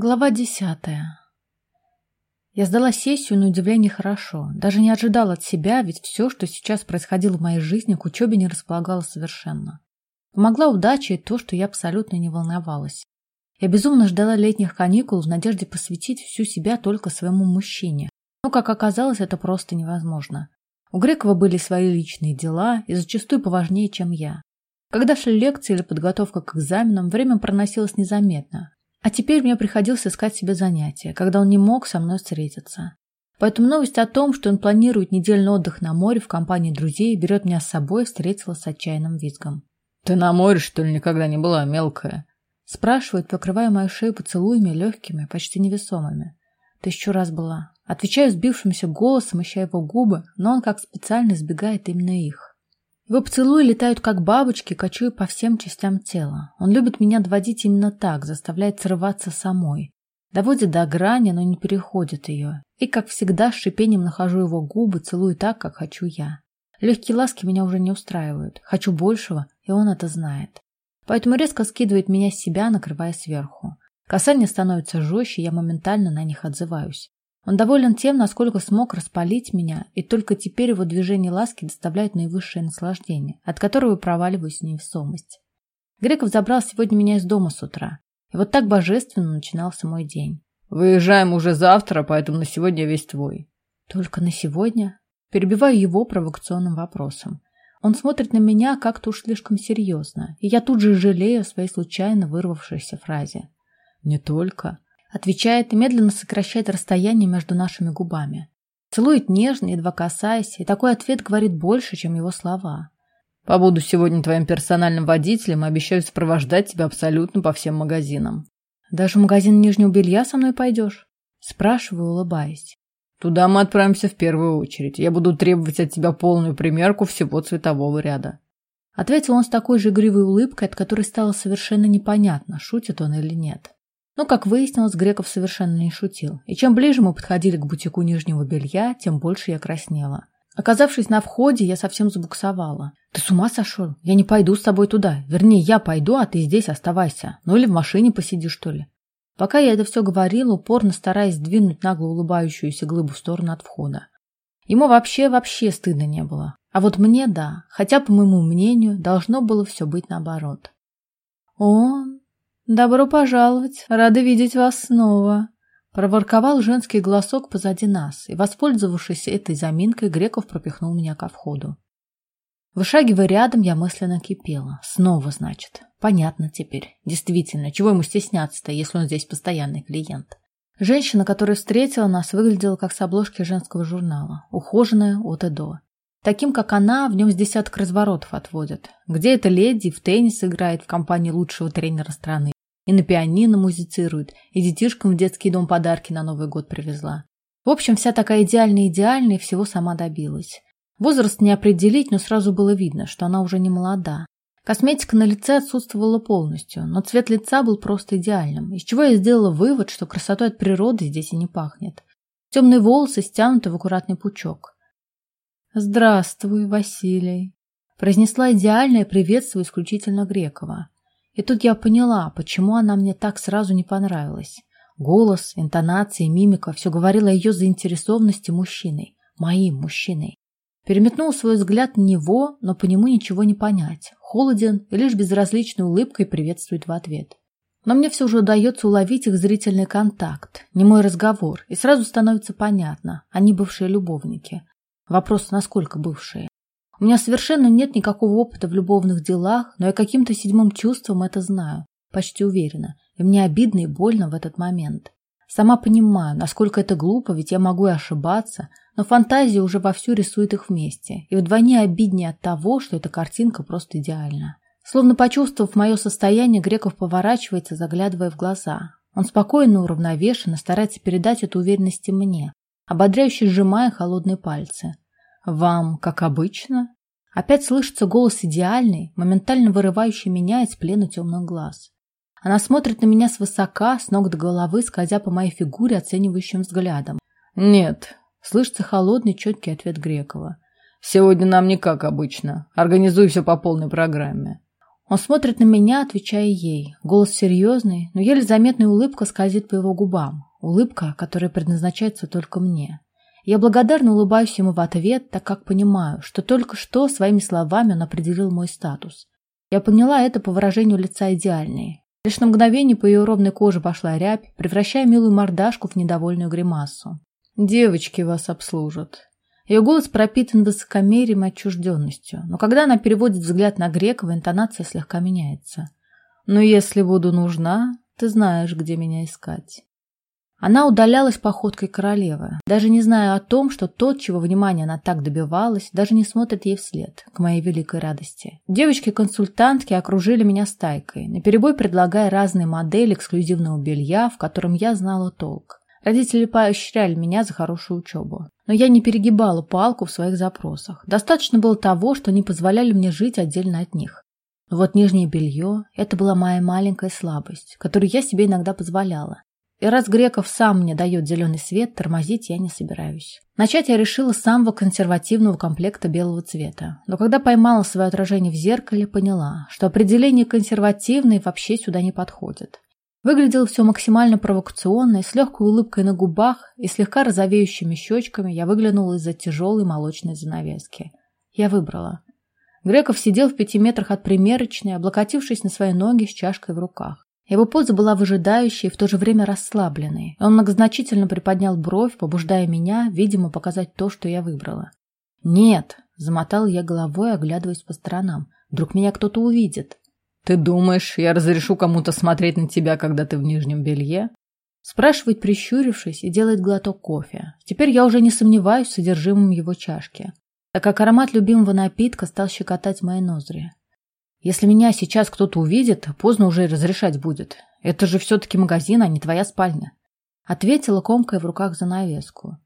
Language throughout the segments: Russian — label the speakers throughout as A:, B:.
A: Глава десятая. Я сдала сессию, на удивление, хорошо. Даже не ожидала от себя, ведь все, что сейчас происходило в моей жизни, к учебе не располагало совершенно. Помогла удача и то, что я абсолютно не волновалась. Я безумно ждала летних каникул в надежде посвятить всю себя только своему мужчине. Но, как оказалось, это просто невозможно. У Грекова были свои личные дела, и зачастую поважнее, чем я. Когда шли лекции или подготовка к экзаменам, время проносилось незаметно, а теперь мне приходилось искать себе занятия, когда он не мог со мной встретиться. Поэтому новость о том, что он планирует недельный отдых на море в компании друзей берет меня с собой, встретила с отчаянным визгом.
B: «Ты на море, что ли, никогда не была, мелкая?»
A: Спрашивает, покрывая мою шею поцелуями легкими, почти невесомыми. Тысячу раз была. Отвечаю сбившимся голосом, ища его губы, но он как специально избегает именно их. Его поцелуи летают, как бабочки, кочуя по всем частям тела. Он любит меня доводить именно так, заставляет срываться самой. Доводит до грани, но не переходит ее. И, как всегда, с шипением нахожу его губы, целую так, как хочу я. Легкие ласки меня уже не устраивают. Хочу большего, и он это знает. Поэтому резко скидывает меня с себя, накрывая сверху. Касания становятся жестче, я моментально на них отзываюсь. Он доволен тем, насколько смог распалить меня, и только теперь его движение ласки доставляют наивысшее наслаждение, от которого проваливаюсь в невесомость. Греков забрал сегодня меня из дома с утра. И вот так божественно начинался мой день.
B: «Выезжаем уже завтра, поэтому на сегодня весь твой».
A: «Только на сегодня?» Перебиваю его провокационным вопросом. Он смотрит на меня как-то уж слишком серьезно, и я тут же жалею о своей случайно вырвавшейся фразе.
B: «Не только»,
A: Отвечает и медленно сокращает расстояние между нашими губами. Целует нежно, едва касаясь, и такой ответ говорит больше, чем его слова.
B: «Побуду сегодня твоим персональным водителем и обещаю сопровождать тебя абсолютно по всем магазинам».
A: «Даже в магазин нижнего белья со мной пойдешь?» Спрашиваю, улыбаясь.
B: «Туда мы отправимся в первую очередь. Я буду требовать от тебя полную примерку всего цветового ряда».
A: Ответил он с такой же игривой улыбкой, от которой стало совершенно непонятно, шутит он или нет. Но, как выяснилось, Греков совершенно не шутил. И чем ближе мы подходили к бутику нижнего белья, тем больше я краснела. Оказавшись на входе, я совсем забуксовала. «Ты с ума сошел? Я не пойду с тобой туда. Вернее, я пойду, а ты здесь оставайся. Ну или в машине посиди, что ли». Пока я это все говорила, упорно стараясь сдвинуть нагло улыбающуюся глыбу в сторону от входа. Ему вообще-вообще стыдно не было. А вот мне да, хотя, по моему мнению, должно было все быть наоборот. Он «Добро пожаловать! Рада видеть вас снова!» Проворковал женский голосок позади нас, и, воспользовавшись этой заминкой, Греков пропихнул меня ко входу. Вышагивая рядом, я мысленно кипела. Снова, значит. Понятно теперь. Действительно, чего ему стесняться-то, если он здесь постоянный клиент? Женщина, которая встретила нас, выглядела как с обложки женского журнала. Ухоженная от и до. Таким, как она, в нем с десяток разворотов отводят. Где эта леди в теннис играет в компании лучшего тренера страны? И на пианино музицирует, и детишкам в детский дом подарки на Новый год привезла. В общем, вся такая идеальная-идеальная всего сама добилась. Возраст не определить, но сразу было видно, что она уже не молода. Косметика на лице отсутствовала полностью, но цвет лица был просто идеальным, из чего я сделала вывод, что красотой от природы здесь и не пахнет. Темные волосы стянуты в аккуратный пучок. «Здравствуй, Василий», – произнесла идеальное приветствие исключительно Грекова. И тут я поняла, почему она мне так сразу не понравилась. Голос, интонация, мимика – все говорило о ее заинтересованности мужчиной, моим мужчиной. Переметнул свой взгляд на него, но по нему ничего не понять. Холоден и лишь безразличной улыбкой приветствует в ответ. Но мне все же удается уловить их зрительный контакт, не мой разговор, и сразу становится понятно, они бывшие любовники. Вопрос, насколько бывшие. У меня совершенно нет никакого опыта в любовных делах, но я каким-то седьмым чувством это знаю, почти уверена, и мне обидно и больно в этот момент. Сама понимаю, насколько это глупо, ведь я могу и ошибаться, но фантазия уже вовсю рисует их вместе, и вдвойне обиднее от того, что эта картинка просто идеальна. Словно почувствовав мое состояние, Греков поворачивается, заглядывая в глаза. Он спокойно, уравновешенно старается передать эту уверенность мне, ободряюще сжимая холодные пальцы. «Вам, как обычно?» Опять слышится голос идеальный, моментально вырывающий меня из плена темных глаз. Она смотрит на меня свысока, с ног до головы, скользя по моей фигуре оценивающим взглядом.
B: «Нет», —
A: слышится холодный, четкий ответ Грекова.
B: «Сегодня нам не как обычно. Организуй все по полной программе».
A: Он смотрит на меня, отвечая ей. Голос серьезный, но еле заметная улыбка скользит по его губам. Улыбка, которая предназначается только мне. Я благодарно улыбаюсь ему в ответ, так как понимаю, что только что своими словами он определил мой статус. Я поняла это по выражению лица идеальной. Лишь на мгновение по ее ровной коже пошла рябь, превращая милую мордашку в недовольную гримасу. «Девочки вас обслужат». Ее голос пропитан высокомерием и отчужденностью, но когда она переводит взгляд на Грекова, интонация слегка меняется. «Но если буду нужна, ты знаешь, где меня искать». Она удалялась походкой королевы, даже не зная о том, что тот, чего внимания она так добивалась, даже не смотрит ей вслед, к моей великой радости. Девочки-консультантки окружили меня стайкой, наперебой предлагая разные модели эксклюзивного белья, в котором я знала толк. Родители поощряли меня за хорошую учебу. Но я не перегибала палку в своих запросах. Достаточно было того, что не позволяли мне жить отдельно от них. Но вот нижнее белье – это была моя маленькая слабость, которую я себе иногда позволяла. И раз Греков сам мне дает зеленый свет, тормозить я не собираюсь. Начать я решила с самого консервативного комплекта белого цвета. Но когда поймала свое отражение в зеркале, поняла, что определение консервативный вообще сюда не подходит. Выглядело все максимально провокационно, с легкой улыбкой на губах и слегка розовеющими щечками я выглянула из-за тяжелой молочной занавески. Я выбрала. Греков сидел в пяти метрах от примерочной, облокотившись на свои ноги с чашкой в руках. Его поза была выжидающей и в то же время расслабленной. Он многозначительно приподнял бровь, побуждая меня, видимо, показать то, что я выбрала. «Нет», — замотал я головой, оглядываясь по сторонам. «Вдруг меня кто-то увидит».
B: «Ты думаешь, я разрешу кому-то смотреть на тебя, когда ты в нижнем белье?»
A: Спрашивает, прищурившись, и делает глоток кофе. Теперь я уже не сомневаюсь в содержимом его чашки, так как аромат любимого напитка стал щекотать мои ноздри. Если меня сейчас кто-то увидит, поздно уже разрешать будет. Это же все-таки магазин, а не твоя спальня. Ответила, комкая в руках занавеску.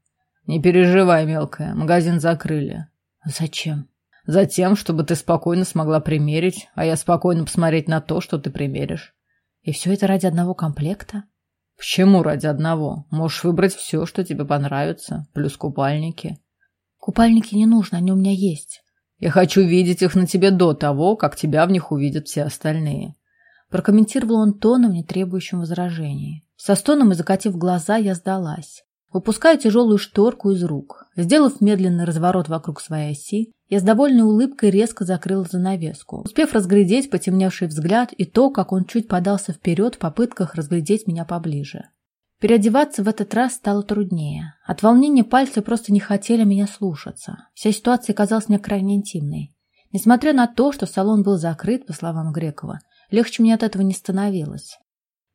B: Не переживай, мелкая, магазин закрыли.
A: Зачем?
B: Затем, чтобы ты спокойно смогла примерить, а я спокойно посмотреть на то, что ты примеришь.
A: И все это ради одного комплекта?
B: Почему ради одного? Можешь выбрать все, что тебе понравится, плюс купальники.
A: Купальники не нужно, они у меня есть.
B: Я хочу видеть их на тебе до того, как тебя в них увидят все остальные.
A: Прокомментировал он тоном, не требующим возражений. Со стоном и закатив глаза, я сдалась. Выпуская тяжелую шторку из рук. Сделав медленный разворот вокруг своей оси, я с довольной улыбкой резко закрыла занавеску, успев разглядеть потемневший взгляд и то, как он чуть подался вперед в попытках разглядеть меня поближе. Переодеваться в этот раз стало труднее. От волнения пальцы просто не хотели меня слушаться. Вся ситуация казалась мне крайне интимной. Несмотря на то, что салон был закрыт, по словам Грекова, легче мне от этого не становилось.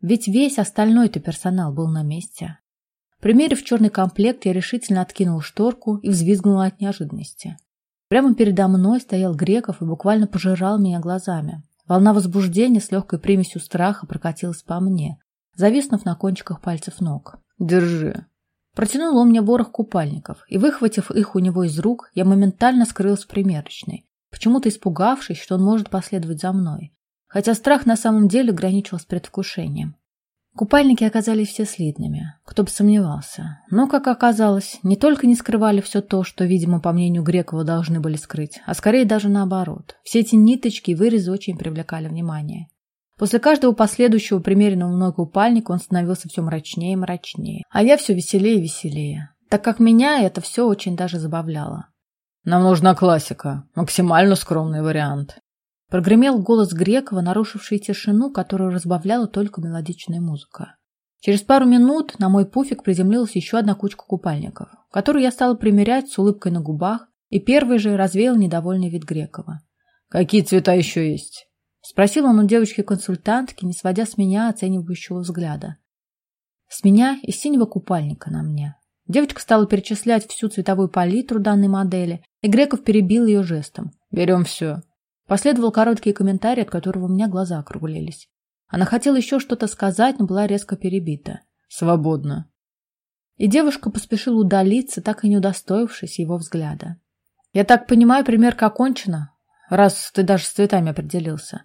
A: Ведь весь остальной-то персонал был на месте. Примерив черный комплект, я решительно откинул шторку и взвизгнула от неожиданности. Прямо передо мной стоял Греков и буквально пожирал меня глазами. Волна возбуждения с легкой примесью страха прокатилась по мне, зависнув на кончиках пальцев ног.
B: «Держи».
A: Протянул он мне ворох купальников, и, выхватив их у него из рук, я моментально скрылась в примерочной, почему-то испугавшись, что он может последовать за мной. Хотя страх на самом деле граничил с предвкушением. Купальники оказались все слитными, кто бы сомневался. Но, как оказалось, не только не скрывали все то, что, видимо, по мнению Грекова, должны были скрыть, а скорее даже наоборот. Все эти ниточки и вырезы очень привлекали внимание. После каждого последующего примеренного мной купальника он становился все мрачнее и мрачнее. А я все веселее и веселее, так как меня это все очень даже забавляло.
B: «Нам нужна классика, максимально скромный вариант»,
A: Прогремел голос Грекова, нарушивший тишину, которую разбавляла только мелодичная музыка. Через пару минут на мой пуфик приземлилась еще одна кучка купальников, которую я стала примерять с улыбкой на губах, и первый же развеял недовольный вид Грекова.
B: «Какие цвета еще есть?»
A: Спросил он у девочки-консультантки, не сводя с меня оценивающего взгляда. С меня и синего купальника на мне. Девочка стала перечислять всю цветовую палитру данной модели, и Греков перебил ее жестом.
B: «Берем все».
A: Последовал короткий комментарий, от которого у меня глаза округлились. Она хотела еще что-то сказать, но была резко перебита.
B: «Свободно».
A: И девушка поспешила удалиться, так и не удостоившись его взгляда. «Я так понимаю, примерка окончена, раз ты даже с цветами определился.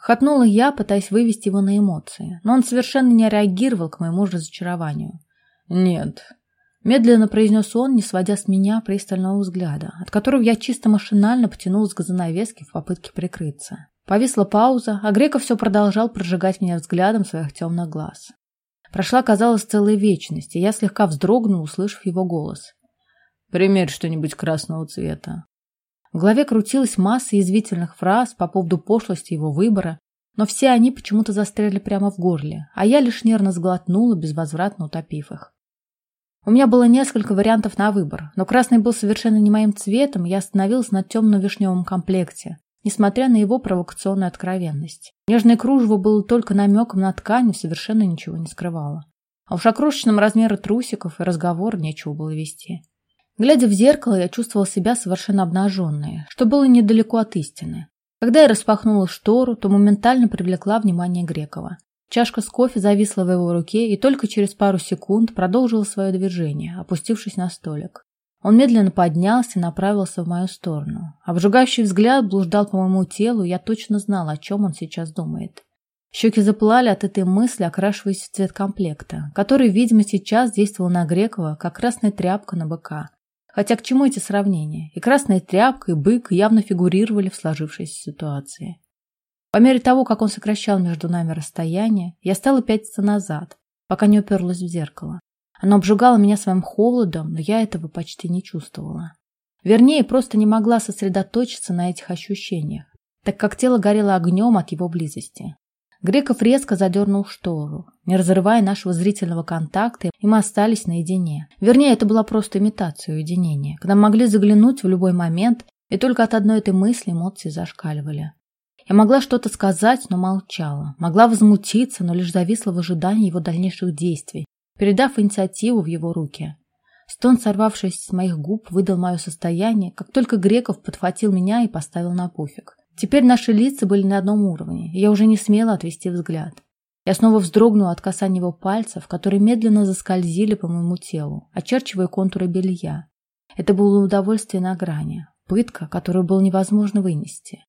A: Хотнула я, пытаясь вывести его на эмоции, но он совершенно не реагировал к моему разочарованию.
B: «Нет», —
A: медленно произнес он, не сводя с меня пристального взгляда, от которого я чисто машинально потянулась к занавеске в попытке прикрыться. Повисла пауза, а Греков все продолжал прожигать меня взглядом своих темных глаз. Прошла, казалось, целая вечность, и я слегка вздрогнул, услышав его голос.
B: «Примерь что-нибудь красного цвета».
A: В голове крутилась масса язвительных фраз по поводу пошлости его выбора, но все они почему-то застряли прямо в горле, а я лишь нервно сглотнула, безвозвратно утопив их. У меня было несколько вариантов на выбор, но красный был совершенно не моим цветом, и я остановилась на темно-вишневом комплекте, несмотря на его провокационную откровенность. Нежное кружево было только намеком на ткань и совершенно ничего не скрывало. А уж о крошечном размере трусиков и разговор нечего было вести. Глядя в зеркало, я чувствовала себя совершенно обнаженной, что было недалеко от истины. Когда я распахнула штору, то моментально привлекла внимание Грекова. Чашка с кофе зависла в его руке и только через пару секунд продолжила свое движение, опустившись на столик. Он медленно поднялся и направился в мою сторону. Обжигающий взгляд блуждал по моему телу, и я точно знала, о чем он сейчас думает. Щеки запылали от этой мысли, окрашиваясь в цвет комплекта, который, видимо, сейчас действовал на Грекова, как красная тряпка на быка. Хотя к чему эти сравнения? И красная тряпка, и бык явно фигурировали в сложившейся ситуации. По мере того, как он сокращал между нами расстояние, я стала пятиться назад, пока не уперлась в зеркало. Оно обжигало меня своим холодом, но я этого почти не чувствовала. Вернее, просто не могла сосредоточиться на этих ощущениях, так как тело горело огнем от его близости. Греков резко задернул штору, не разрывая нашего зрительного контакта, и мы остались наедине. Вернее, это была просто имитация уединения, когда могли заглянуть в любой момент, и только от одной этой мысли эмоции зашкаливали. Я могла что-то сказать, но молчала. Могла возмутиться, но лишь зависла в ожидании его дальнейших действий, передав инициативу в его руки. Стон, сорвавшийся с моих губ, выдал мое состояние, как только Греков подхватил меня и поставил на пуфик. Теперь наши лица были на одном уровне, и я уже не смела отвести взгляд. Я снова вздрогнула от касания его пальцев, которые медленно заскользили по моему телу, очерчивая контуры белья. Это было удовольствие на грани, пытка, которую было невозможно вынести.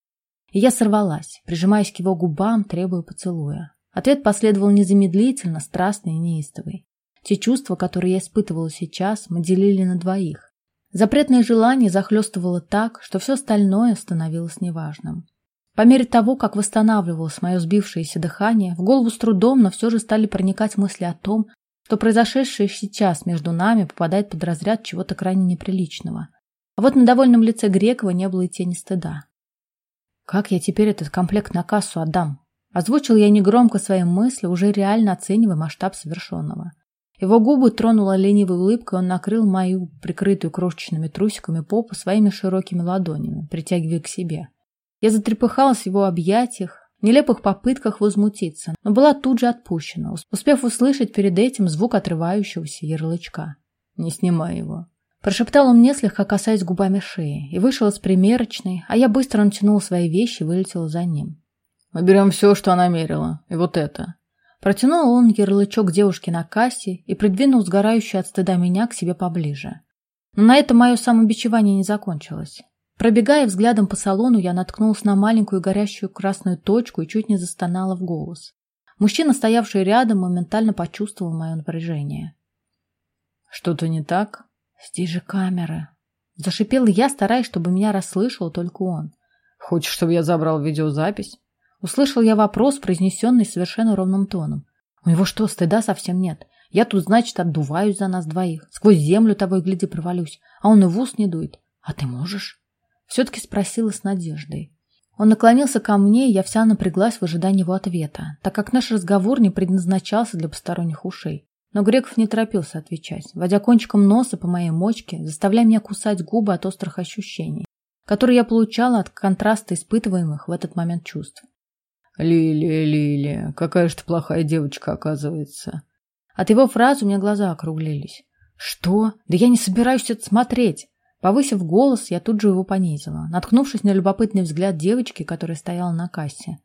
A: И я сорвалась, прижимаясь к его губам, требуя поцелуя. Ответ последовал незамедлительно, страстный и неистовый. Те чувства, которые я испытывала сейчас, мы делили на двоих. Запретное желание захлестывало так, что все остальное становилось неважным. По мере того, как восстанавливалось мое сбившееся дыхание, в голову с трудом, но все же стали проникать мысли о том, что произошедшее сейчас между нами попадает под разряд чего-то крайне неприличного. А вот на довольном лице Грекова не было и тени стыда. «Как я теперь этот комплект на кассу отдам?» Озвучил я негромко свои мысли, уже реально оценивая масштаб совершенного. Его губы тронула ленивой улыбкой, он накрыл мою прикрытую крошечными трусиками попу своими широкими ладонями, притягивая к себе. Я затрепыхалась в его объятиях, нелепых попытках возмутиться, но была тут же отпущена, успев услышать перед этим звук отрывающегося ярлычка. «Не снимай его». Прошептал он мне, слегка касаясь губами шеи, и вышел из примерочной, а я быстро натянула свои вещи и вылетела за ним.
B: «Мы берем все, что она мерила, и вот это».
A: Протянул он ярлычок девушке на кассе и придвинул сгорающую от стыда меня к себе поближе. Но на этом мое самобичевание не закончилось. Пробегая взглядом по салону, я наткнулась на маленькую горящую красную точку и чуть не застонала в голос. Мужчина, стоявший рядом, моментально почувствовал мое напряжение.
B: «Что-то не так?»
A: «Здесь же камеры!» Зашипел я, стараясь, чтобы меня расслышал только он.
B: «Хочешь, чтобы я забрал видеозапись?»
A: Услышал я вопрос, произнесенный совершенно ровным тоном. У него что, стыда совсем нет? Я тут, значит, отдуваюсь за нас двоих. Сквозь землю того и гляди провалюсь. А он и в ус не дует. А ты можешь? Все-таки спросила с надеждой. Он наклонился ко мне, и я вся напряглась в ожидании его ответа, так как наш разговор не предназначался для посторонних ушей. Но Греков не торопился отвечать, водя кончиком носа по моей мочке, заставляя меня кусать губы от острых ощущений, которые я получала от контраста испытываемых в этот момент чувств.
B: «Лилия, Лилия, какая же ты плохая девочка, оказывается».
A: От его фразы у меня глаза округлились. «Что? Да я не собираюсь это смотреть!» Повысив голос, я тут же его понизила, наткнувшись на любопытный взгляд девочки, которая стояла на кассе.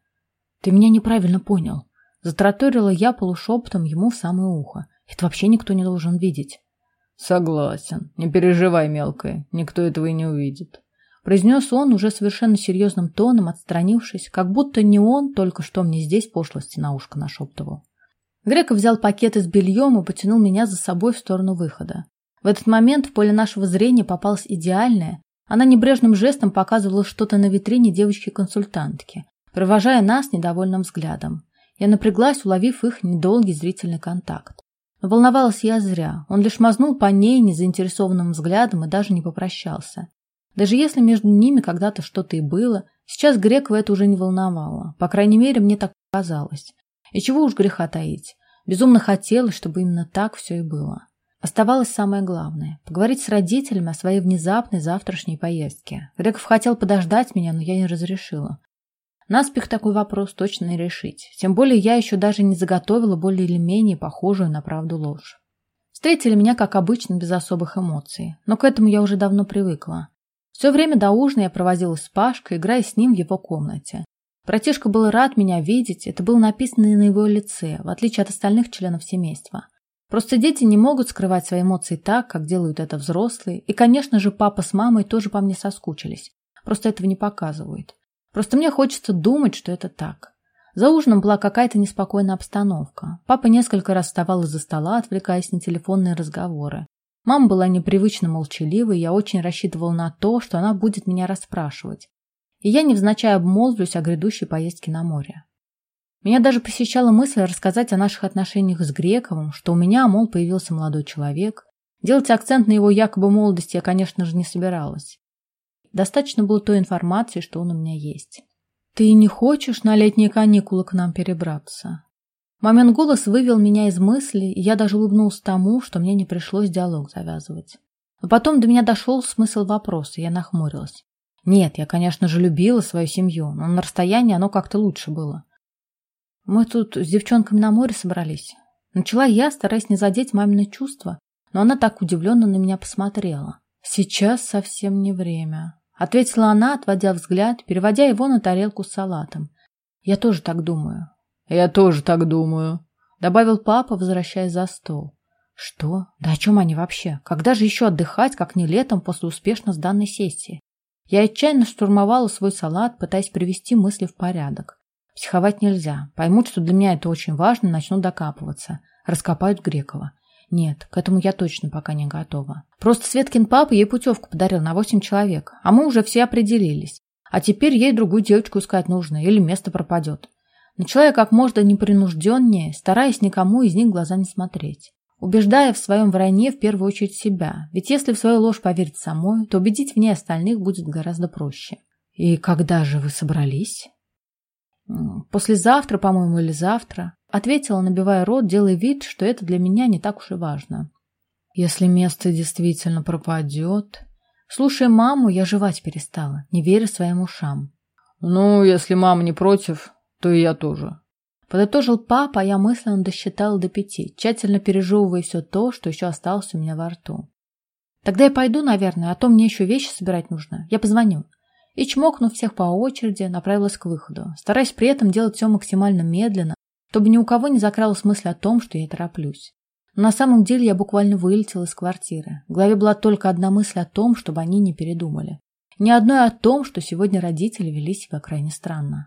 A: «Ты меня неправильно понял», — затраторила я полушепотом ему в самое ухо. «Это вообще никто не должен видеть».
B: «Согласен. Не переживай, мелкая, никто этого и не увидит» произнес он уже совершенно серьезным тоном, отстранившись, как будто не он только что мне здесь пошлости на ушко нашептывал. Греков взял пакет с бельем и потянул меня за собой в сторону выхода. В этот момент в поле нашего зрения попалась идеальная. Она небрежным жестом показывала что-то на витрине девочки-консультантки,
A: провожая нас недовольным взглядом. Я напряглась, уловив их недолгий зрительный контакт. Но волновалась я зря. Он лишь мазнул по ней незаинтересованным взглядом и даже не попрощался. Даже если между ними когда-то что-то и было, сейчас Грекова это уже не волновало. По крайней мере, мне так казалось. И чего уж греха таить. Безумно хотелось, чтобы именно так все и было. Оставалось самое главное – поговорить с родителями о своей внезапной завтрашней поездке. Греков хотел подождать меня, но я не разрешила. Наспех такой вопрос точно не решить. Тем более я еще даже не заготовила более или менее похожую на правду ложь. Встретили меня, как обычно, без особых эмоций. Но к этому я уже давно привыкла. Все время до ужина я провозилась с Пашкой, играя с ним в его комнате. Братишка был рад меня видеть, это было написано на его лице, в отличие от остальных членов семейства. Просто дети не могут скрывать свои эмоции так, как делают это взрослые, и, конечно же, папа с мамой тоже по мне соскучились. Просто этого не показывают. Просто мне хочется думать, что это так. За ужином была какая-то неспокойная обстановка. Папа несколько раз вставал из-за стола, отвлекаясь на телефонные разговоры. Мама была непривычно молчаливой, я очень рассчитывала на то, что она будет меня расспрашивать. И я невзначай обмолвлюсь о грядущей поездке на море. Меня даже посещала мысль рассказать о наших отношениях с Грековым, что у меня, мол, появился молодой человек. Делать акцент на его якобы молодости я, конечно же, не собиралась. Достаточно было той информации, что он у меня есть. «Ты не хочешь на летние каникулы к нам перебраться?» Момент голос вывел меня из мыслей, и я даже улыбнулся тому, что мне не пришлось диалог завязывать. Но потом до меня дошел смысл вопроса, и я нахмурилась. Нет, я, конечно же, любила свою семью, но на расстоянии оно как-то лучше было. Мы тут с девчонками на море собрались. Начала я, стараясь не задеть мамины чувства, но она так удивленно на меня посмотрела. Сейчас совсем не время. Ответила она, отводя взгляд, переводя его на тарелку с салатом. Я тоже так думаю. Я тоже так думаю. Добавил папа, возвращаясь за стол. Что? Да о чем они вообще? Когда же еще отдыхать, как не летом после успешно сданной сессии? Я отчаянно штурмовала свой салат, пытаясь привести мысли в порядок. Психовать нельзя. Поймут, что для меня это очень важно, начнут докапываться. Раскопают Грекова. Нет, к этому я точно пока не готова. Просто Светкин папа ей путевку подарил на восемь человек, а мы уже все определились. А теперь ей другую девочку искать нужно, или место пропадет. Начала я как можно непринужденнее, стараясь никому из них глаза не смотреть. Убеждая в своем вранье в первую очередь себя, ведь если в свою ложь поверить самой, то убедить в ней остальных будет гораздо проще. «И когда же вы собрались?» «Послезавтра, по-моему, или завтра», — ответила, набивая рот, делая вид, что это для меня не так уж и важно. «Если место действительно пропадет...» Слушая маму, я жевать перестала, не веря своим ушам. «Ну, если мама не против, то и я тоже». Подытожил папа, а я мысленно досчитала до пяти, тщательно пережевывая все то, что еще осталось у меня во рту. «Тогда я пойду, наверное, а то мне еще вещи собирать нужно. Я позвоню» и, чмокнув всех по очереди, направилась к выходу, стараясь при этом делать все максимально медленно, чтобы ни у кого не закралась мысль о том, что я тороплюсь. Но на самом деле я буквально вылетела из квартиры. В голове была только одна мысль о том, чтобы они не передумали. Ни одной о том, что сегодня родители вели себя крайне странно.